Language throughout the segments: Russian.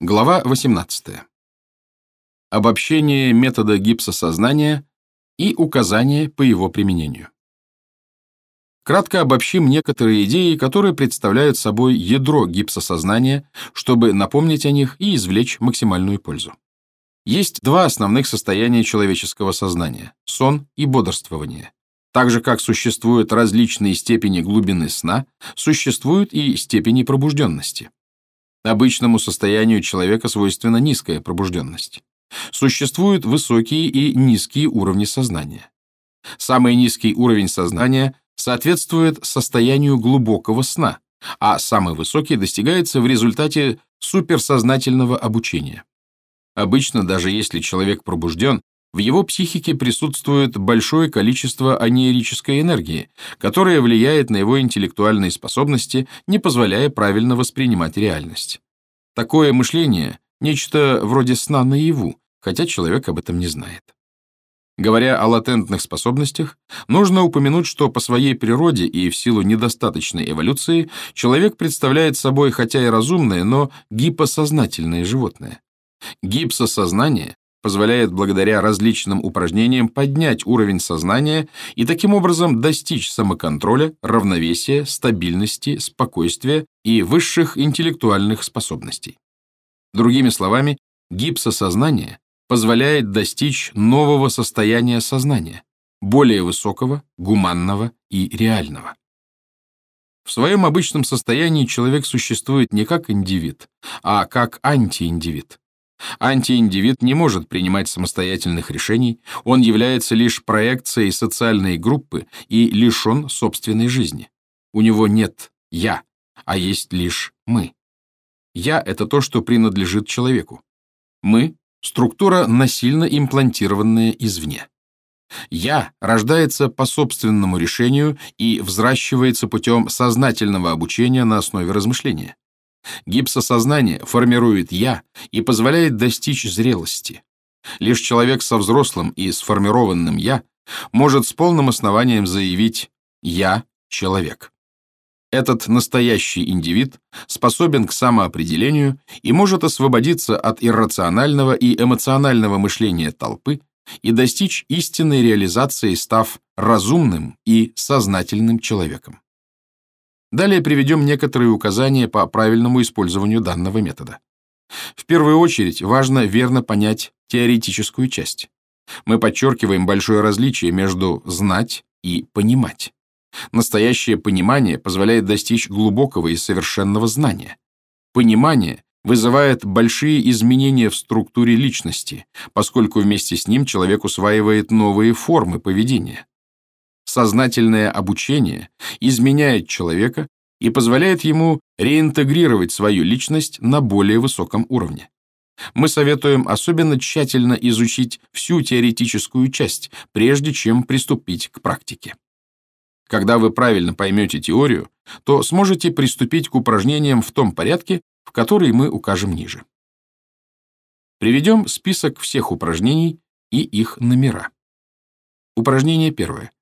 Глава 18. Обобщение метода гипсосознания и указания по его применению. Кратко обобщим некоторые идеи, которые представляют собой ядро гипсосознания, чтобы напомнить о них и извлечь максимальную пользу. Есть два основных состояния человеческого сознания – сон и бодрствование. Так же, как существуют различные степени глубины сна, существуют и степени пробужденности. Обычному состоянию человека свойственна низкая пробужденность. Существуют высокие и низкие уровни сознания. Самый низкий уровень сознания соответствует состоянию глубокого сна, а самый высокий достигается в результате суперсознательного обучения. Обычно, даже если человек пробужден, в его психике присутствует большое количество анеерической энергии, которая влияет на его интеллектуальные способности, не позволяя правильно воспринимать реальность. Такое мышление – нечто вроде сна наяву, хотя человек об этом не знает. Говоря о латентных способностях, нужно упомянуть, что по своей природе и в силу недостаточной эволюции человек представляет собой хотя и разумное, но гипосознательное животное. Гипсосознание позволяет благодаря различным упражнениям поднять уровень сознания и таким образом достичь самоконтроля, равновесия, стабильности, спокойствия и высших интеллектуальных способностей. Другими словами, гипсосознание позволяет достичь нового состояния сознания, более высокого, гуманного и реального. В своем обычном состоянии человек существует не как индивид, а как антииндивид. Антииндивид не может принимать самостоятельных решений, он является лишь проекцией социальной группы и лишен собственной жизни. У него нет «я», а есть лишь «мы». «Я» — это то, что принадлежит человеку. «Мы» — структура, насильно имплантированная извне. «Я» рождается по собственному решению и взращивается путем сознательного обучения на основе размышления. Гипсосознание формирует «я» и позволяет достичь зрелости. Лишь человек со взрослым и сформированным «я» может с полным основанием заявить «я – человек». Этот настоящий индивид способен к самоопределению и может освободиться от иррационального и эмоционального мышления толпы и достичь истинной реализации, став разумным и сознательным человеком. Далее приведем некоторые указания по правильному использованию данного метода. В первую очередь важно верно понять теоретическую часть. Мы подчеркиваем большое различие между «знать» и «понимать». Настоящее понимание позволяет достичь глубокого и совершенного знания. Понимание вызывает большие изменения в структуре личности, поскольку вместе с ним человек усваивает новые формы поведения. Сознательное обучение изменяет человека и позволяет ему реинтегрировать свою личность на более высоком уровне. Мы советуем особенно тщательно изучить всю теоретическую часть, прежде чем приступить к практике. Когда вы правильно поймете теорию, то сможете приступить к упражнениям в том порядке, в который мы укажем ниже. Приведем список всех упражнений и их номера. Упражнение первое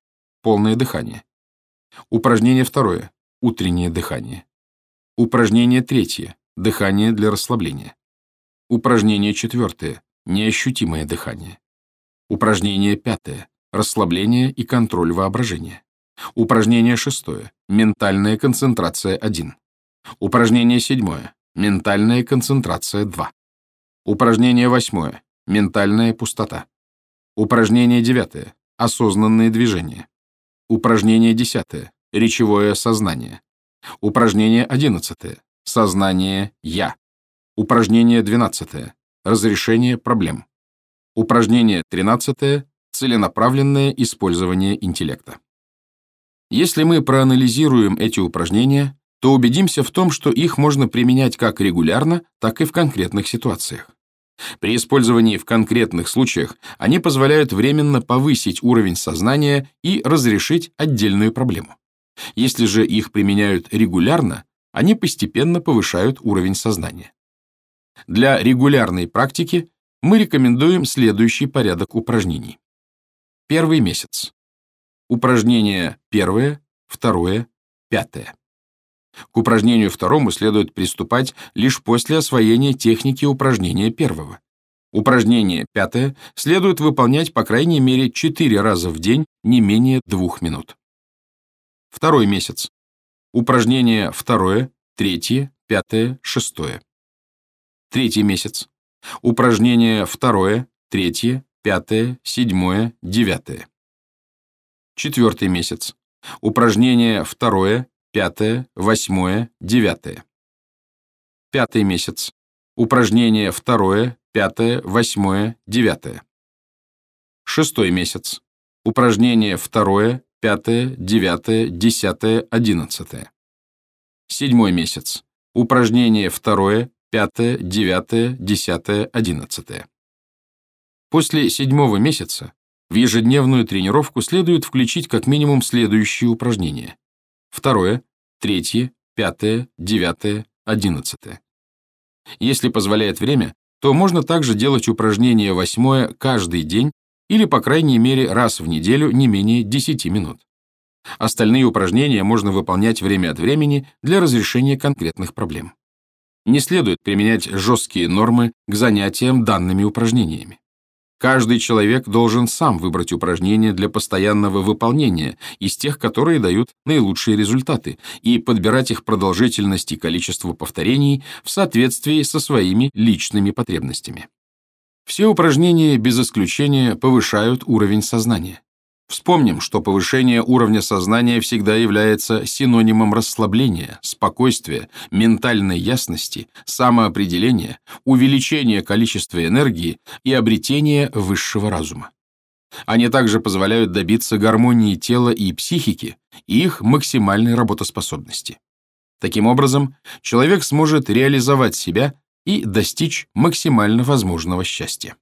полное дыхание. Упражнение второе – утреннее дыхание. Упражнение третье – дыхание для расслабления. Упражнение четвертое – неощутимое дыхание. Упражнение пятое – расслабление и контроль воображения. Упражнение шестое – ментальная концентрация 1. Упражнение седьмое – ментальная концентрация 2. Упражнение восьмое – ментальная пустота. Упражнение девятое – осознанные движения. Упражнение 10. Речевое сознание. Упражнение 11. Сознание «Я». Упражнение 12. Разрешение проблем. Упражнение 13. Целенаправленное использование интеллекта. Если мы проанализируем эти упражнения, то убедимся в том, что их можно применять как регулярно, так и в конкретных ситуациях. При использовании в конкретных случаях они позволяют временно повысить уровень сознания и разрешить отдельную проблему. Если же их применяют регулярно, они постепенно повышают уровень сознания. Для регулярной практики мы рекомендуем следующий порядок упражнений. Первый месяц. Упражнение первое, второе, пятое. К упражнению второму следует приступать лишь после освоения техники упражнения первого. Упражнение пятое следует выполнять по крайней мере 4 раза в день не менее 2 минут. Второй месяц. Упражнение второе, третье, пятое, шестое. Третий месяц. Упражнение второе, третье, пятое, седьмое, девятое. Четвертый месяц. Упражнение второе, пятое, восьмое, девятое. Пятый месяц. Упражнение второе, пятое, восьмое, девятое. Шестой месяц. Упражнение второе, пятое, девятое, десятое, одиннадцатое. Седьмой месяц. Упражнение второе, пятое, девятое, десятое, одиннадцатое. После седьмого месяца в ежедневную тренировку следует включить как минимум следующие упражнения. Второе, третье, пятое, девятое, одиннадцатое. Если позволяет время, то можно также делать упражнение восьмое каждый день или, по крайней мере, раз в неделю не менее 10 минут. Остальные упражнения можно выполнять время от времени для разрешения конкретных проблем. Не следует применять жесткие нормы к занятиям данными упражнениями. Каждый человек должен сам выбрать упражнения для постоянного выполнения из тех, которые дают наилучшие результаты, и подбирать их продолжительность и количество повторений в соответствии со своими личными потребностями. Все упражнения без исключения повышают уровень сознания. Вспомним, что повышение уровня сознания всегда является синонимом расслабления, спокойствия, ментальной ясности, самоопределения, увеличения количества энергии и обретения высшего разума. Они также позволяют добиться гармонии тела и психики и их максимальной работоспособности. Таким образом, человек сможет реализовать себя и достичь максимально возможного счастья.